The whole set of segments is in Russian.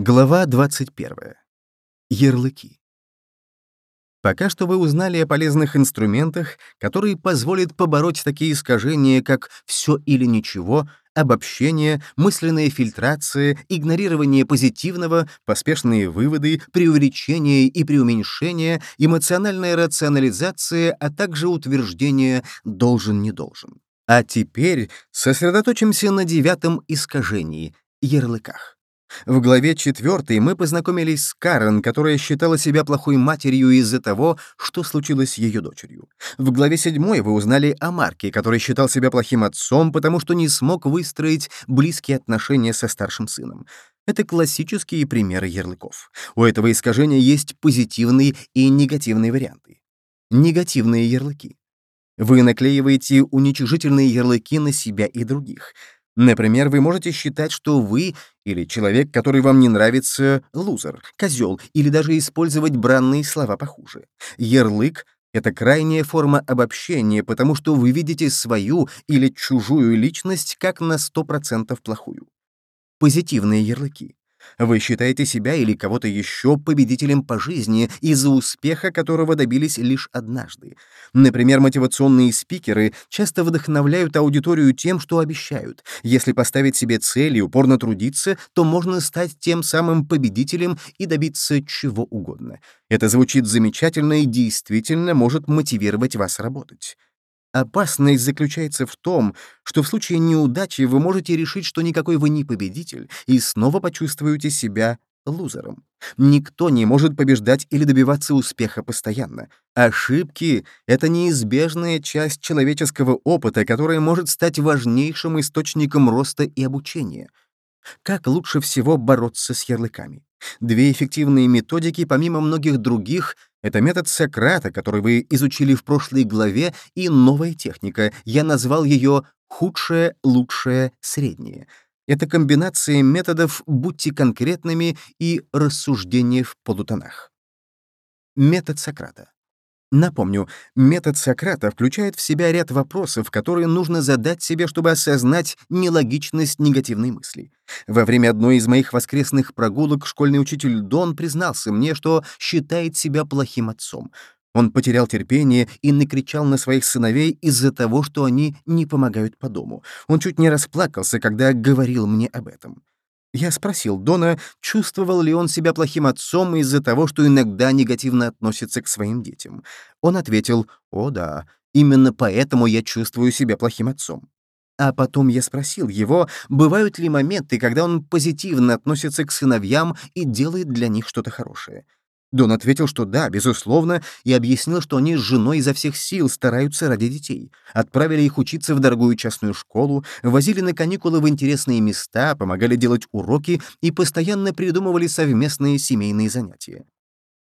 Глава 21. Ярлыки. Пока что вы узнали о полезных инструментах, которые позволят побороть такие искажения, как «все или ничего», обобщение, мысленная фильтрация, игнорирование позитивного, поспешные выводы, преувеличение и преуменьшение, эмоциональная рационализация, а также утверждение «должен-не должен». А теперь сосредоточимся на девятом искажении — ярлыках. В главе 4 мы познакомились с Карен, которая считала себя плохой матерью из-за того, что случилось с ее дочерью. В главе 7 вы узнали о Марке, который считал себя плохим отцом, потому что не смог выстроить близкие отношения со старшим сыном. Это классические примеры ярлыков. У этого искажения есть позитивные и негативные варианты. Негативные ярлыки. Вы наклеиваете уничижительные ярлыки на себя и других — Например, вы можете считать, что вы или человек, который вам не нравится, лузер, козел, или даже использовать бранные слова похуже. Ярлык — это крайняя форма обобщения, потому что вы видите свою или чужую личность как на 100% плохую. Позитивные ярлыки. Вы считаете себя или кого-то еще победителем по жизни из-за успеха, которого добились лишь однажды. Например, мотивационные спикеры часто вдохновляют аудиторию тем, что обещают. Если поставить себе цель и упорно трудиться, то можно стать тем самым победителем и добиться чего угодно. Это звучит замечательно и действительно может мотивировать вас работать. Опасность заключается в том, что в случае неудачи вы можете решить, что никакой вы не победитель, и снова почувствуете себя лузером. Никто не может побеждать или добиваться успеха постоянно. Ошибки — это неизбежная часть человеческого опыта, которая может стать важнейшим источником роста и обучения. Как лучше всего бороться с ярлыками? Две эффективные методики, помимо многих других, это метод Сократа, который вы изучили в прошлой главе, и новая техника. Я назвал ее «худшее, лучшее, среднее». Это комбинация методов «будьте конкретными» и «рассуждение в полутонах». Метод Сократа. Напомню, метод Сократа включает в себя ряд вопросов, которые нужно задать себе, чтобы осознать нелогичность негативной мысли. Во время одной из моих воскресных прогулок школьный учитель Дон признался мне, что считает себя плохим отцом. Он потерял терпение и накричал на своих сыновей из-за того, что они не помогают по дому. Он чуть не расплакался, когда говорил мне об этом. Я спросил Дона, чувствовал ли он себя плохим отцом из-за того, что иногда негативно относится к своим детям. Он ответил, «О да, именно поэтому я чувствую себя плохим отцом». А потом я спросил его, бывают ли моменты, когда он позитивно относится к сыновьям и делает для них что-то хорошее. Дон ответил, что да, безусловно, и объяснил, что они с женой изо всех сил стараются ради детей. Отправили их учиться в дорогую частную школу, возили на каникулы в интересные места, помогали делать уроки и постоянно придумывали совместные семейные занятия.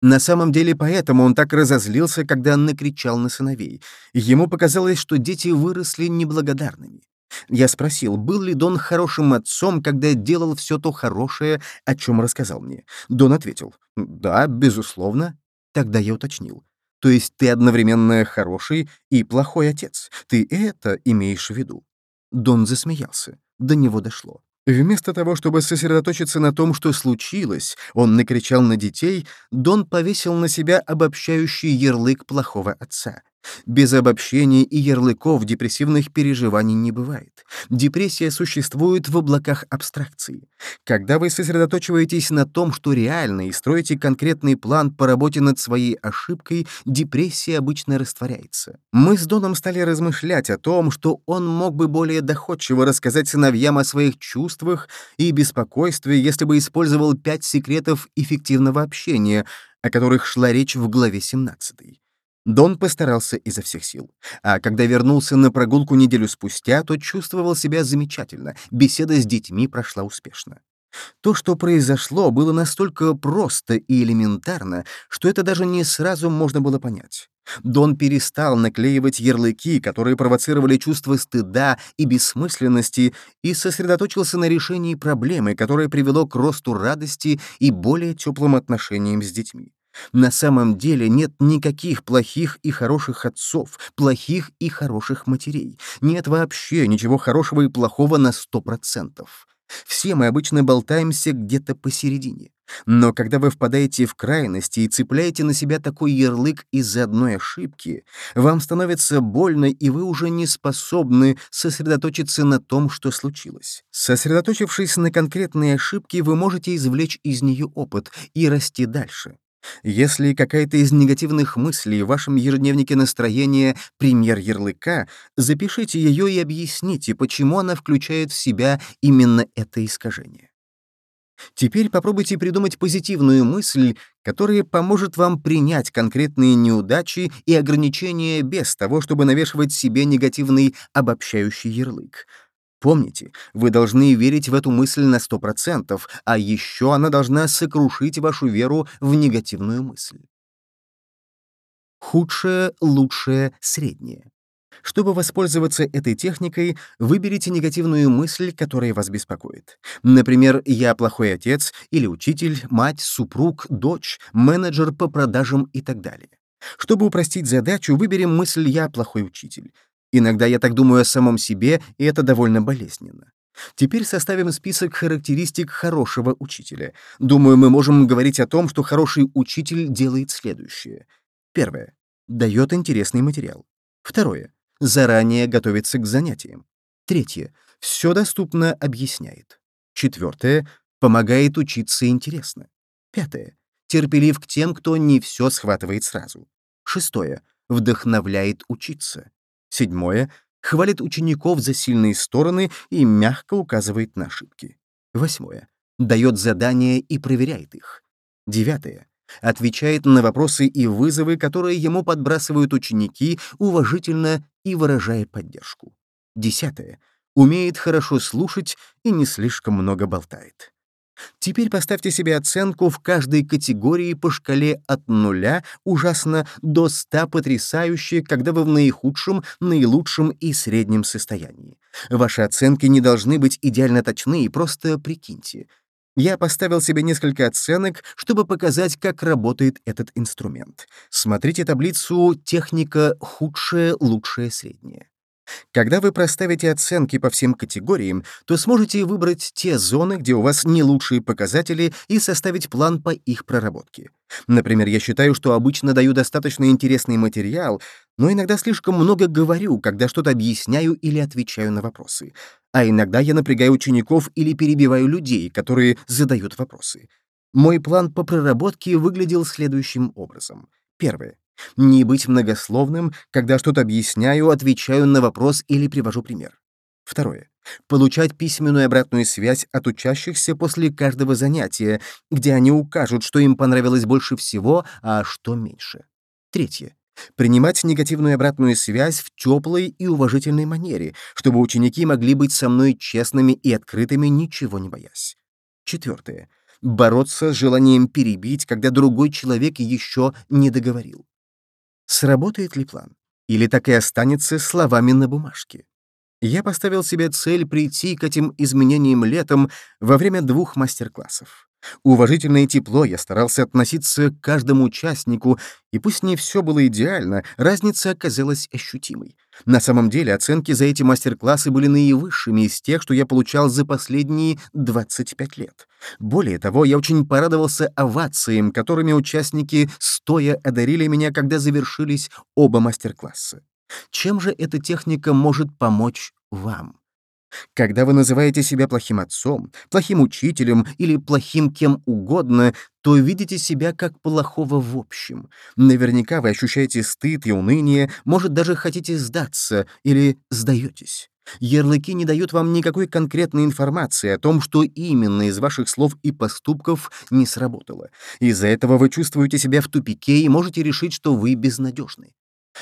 На самом деле поэтому он так разозлился, когда накричал на сыновей. Ему показалось, что дети выросли неблагодарными. Я спросил, был ли Дон хорошим отцом, когда делал все то хорошее, о чем рассказал мне. Дон ответил, «Да, безусловно». Тогда я уточнил. «То есть ты одновременно хороший и плохой отец? Ты это имеешь в виду?» Дон засмеялся. До него дошло. Вместо того, чтобы сосредоточиться на том, что случилось, он накричал на детей, Дон повесил на себя обобщающий ярлык плохого отца. Без обобщения и ярлыков депрессивных переживаний не бывает. Депрессия существует в облаках абстракции. Когда вы сосредоточиваетесь на том, что реально, и строите конкретный план по работе над своей ошибкой, депрессия обычно растворяется. Мы с Доном стали размышлять о том, что он мог бы более доходчиво рассказать сыновьям о своих чувствах и беспокойстве, если бы использовал пять секретов эффективного общения, о которых шла речь в главе 17. Дон постарался изо всех сил. А когда вернулся на прогулку неделю спустя, то чувствовал себя замечательно. Беседа с детьми прошла успешно. То, что произошло, было настолько просто и элементарно, что это даже не сразу можно было понять. Дон перестал наклеивать ярлыки, которые провоцировали чувство стыда и бессмысленности, и сосредоточился на решении проблемы, которая привело к росту радости и более теплым отношениям с детьми. На самом деле нет никаких плохих и хороших отцов, плохих и хороших матерей. Нет вообще ничего хорошего и плохого на сто процентов. Все мы обычно болтаемся где-то посередине. Но когда вы впадаете в крайности и цепляете на себя такой ярлык из-за одной ошибки, вам становится больно, и вы уже не способны сосредоточиться на том, что случилось. Сосредоточившись на конкретной ошибке, вы можете извлечь из нее опыт и расти дальше. Если какая-то из негативных мыслей в вашем ежедневнике настроения — пример ярлыка, запишите ее и объясните, почему она включает в себя именно это искажение. Теперь попробуйте придумать позитивную мысль, которая поможет вам принять конкретные неудачи и ограничения без того, чтобы навешивать себе негативный обобщающий ярлык. Помните, вы должны верить в эту мысль на 100%, а еще она должна сокрушить вашу веру в негативную мысль. Худшее, лучшее, среднее. Чтобы воспользоваться этой техникой, выберите негативную мысль, которая вас беспокоит. Например, «я плохой отец» или «учитель», «мать», «супруг», «дочь», «менеджер по продажам» и так далее. Чтобы упростить задачу, выберем мысль «я плохой учитель». Иногда я так думаю о самом себе, и это довольно болезненно. Теперь составим список характеристик хорошего учителя. Думаю, мы можем говорить о том, что хороший учитель делает следующее. Первое. Дает интересный материал. Второе. Заранее готовится к занятиям. Третье. Все доступно объясняет. Четвертое. Помогает учиться интересно. Пятое. Терпелив к тем, кто не все схватывает сразу. Шестое. Вдохновляет учиться. Седьмое — хвалит учеников за сильные стороны и мягко указывает на ошибки. Восьмое — дает задания и проверяет их. Девятое — отвечает на вопросы и вызовы, которые ему подбрасывают ученики, уважительно и выражая поддержку. Десятое — умеет хорошо слушать и не слишком много болтает. Теперь поставьте себе оценку в каждой категории по шкале от нуля ужасно до 100 потрясающе, когда вы в наихудшем, наилучшем и среднем состоянии. Ваши оценки не должны быть идеально точны, просто прикиньте. Я поставил себе несколько оценок, чтобы показать, как работает этот инструмент. Смотрите таблицу «Техника худшее, лучшее, среднее». Когда вы проставите оценки по всем категориям, то сможете выбрать те зоны, где у вас не лучшие показатели, и составить план по их проработке. Например, я считаю, что обычно даю достаточно интересный материал, но иногда слишком много говорю, когда что-то объясняю или отвечаю на вопросы. А иногда я напрягаю учеников или перебиваю людей, которые задают вопросы. Мой план по проработке выглядел следующим образом. Первое. Не быть многословным, когда что-то объясняю, отвечаю на вопрос или привожу пример. Второе. Получать письменную обратную связь от учащихся после каждого занятия, где они укажут, что им понравилось больше всего, а что меньше. Третье. Принимать негативную обратную связь в теплой и уважительной манере, чтобы ученики могли быть со мной честными и открытыми, ничего не боясь. Четвертое. Бороться с желанием перебить, когда другой человек еще не договорил. Сработает ли план? Или так и останется словами на бумажке? Я поставил себе цель прийти к этим изменениям летом во время двух мастер-классов. Уважительно и тепло я старался относиться к каждому участнику, и пусть не все было идеально, разница оказалась ощутимой. На самом деле оценки за эти мастер-классы были наивысшими из тех, что я получал за последние 25 лет. Более того, я очень порадовался овациям, которыми участники стоя одарили меня, когда завершились оба мастер-класса. Чем же эта техника может помочь вам? Когда вы называете себя плохим отцом, плохим учителем или плохим кем угодно, то видите себя как плохого в общем. Наверняка вы ощущаете стыд и уныние, может, даже хотите сдаться или сдаетесь. Ярлыки не дают вам никакой конкретной информации о том, что именно из ваших слов и поступков не сработало. Из-за этого вы чувствуете себя в тупике и можете решить, что вы безнадежны.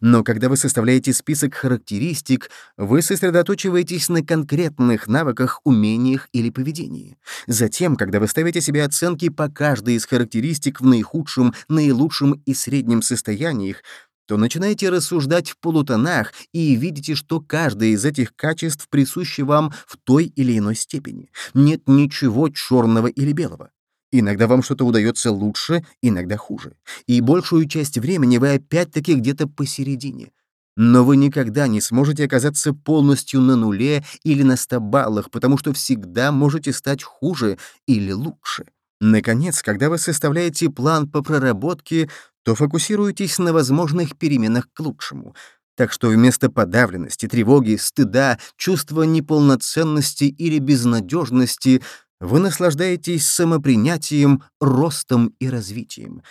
Но когда вы составляете список характеристик, вы сосредоточиваетесь на конкретных навыках, умениях или поведении. Затем, когда вы ставите себе оценки по каждой из характеристик в наихудшем, наилучшем и среднем состояниях, то начинаете рассуждать в полутонах и видите, что каждое из этих качеств присуще вам в той или иной степени. Нет ничего черного или белого. Иногда вам что-то удается лучше, иногда хуже. И большую часть времени вы опять-таки где-то посередине. Но вы никогда не сможете оказаться полностью на нуле или на 100 баллах, потому что всегда можете стать хуже или лучше. Наконец, когда вы составляете план по проработке, то фокусируйтесь на возможных переменах к лучшему. Так что вместо подавленности, тревоги, стыда, чувства неполноценности или безнадежности вы наслаждаетесь самопринятием, ростом и развитием.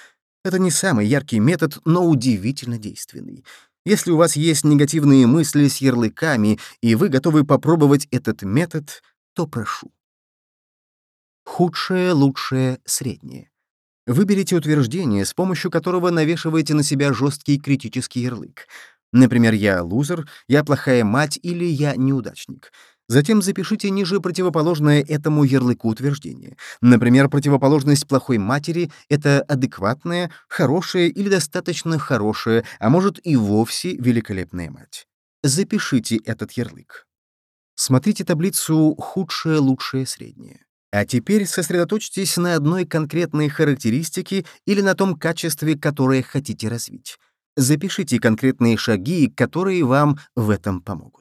Это не самый яркий метод, но удивительно действенный. Если у вас есть негативные мысли с ярлыками, и вы готовы попробовать этот метод, то прошу. Худшее, лучшее, среднее. Выберите утверждение, с помощью которого навешиваете на себя жесткий критический ярлык. Например, «я лузер», «я плохая мать» или «я неудачник». Затем запишите ниже противоположное этому ярлыку утверждение. Например, противоположность плохой матери — это адекватная, хорошая или достаточно хорошая, а может и вовсе великолепная мать. Запишите этот ярлык. Смотрите таблицу «Худшее, лучшее, среднее». А теперь сосредоточьтесь на одной конкретной характеристике или на том качестве, которое хотите развить. Запишите конкретные шаги, которые вам в этом помогут.